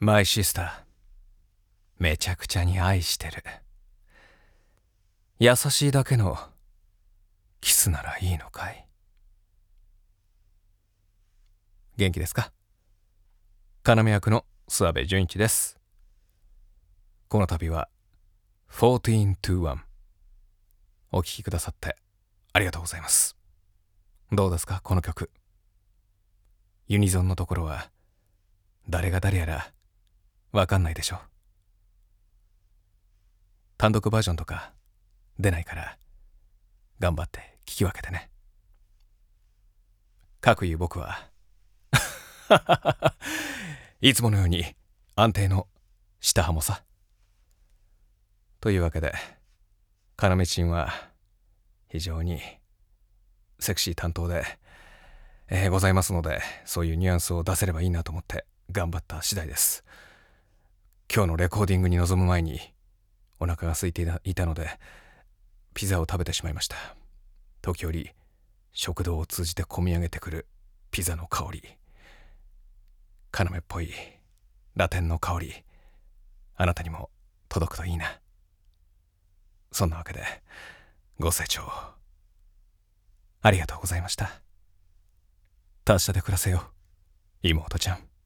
マイシスターめちゃくちゃに愛してる。優しいだけのキスならいいのかい？元気ですか？要役の諏訪部純一です。この度は14 to 1お聴きくださってありがとうございます。どうですか？この曲。ユニゾンのところは誰が誰やらわかんないでしょ。単独バージョンとか出ないから頑張って聞き分けてね。かくいう僕は。いつものように安定の下ハモさ。というわけで要ちんは非常にセクシー担当で、えー、ございますのでそういうニュアンスを出せればいいなと思って頑張った次第です。今日のレコーディングに臨む前にお腹が空いていたのでピザを食べてしまいました。時折食堂を通じて込み上げてくるピザの香り。要っぽい。ラテンの香り。あなたにも届くといいな。そんなわけでご清聴。ありがとうございました。達者で暮らせよ妹ちゃん。